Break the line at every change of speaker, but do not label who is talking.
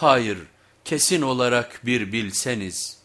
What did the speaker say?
Hayır kesin olarak bir bilseniz.''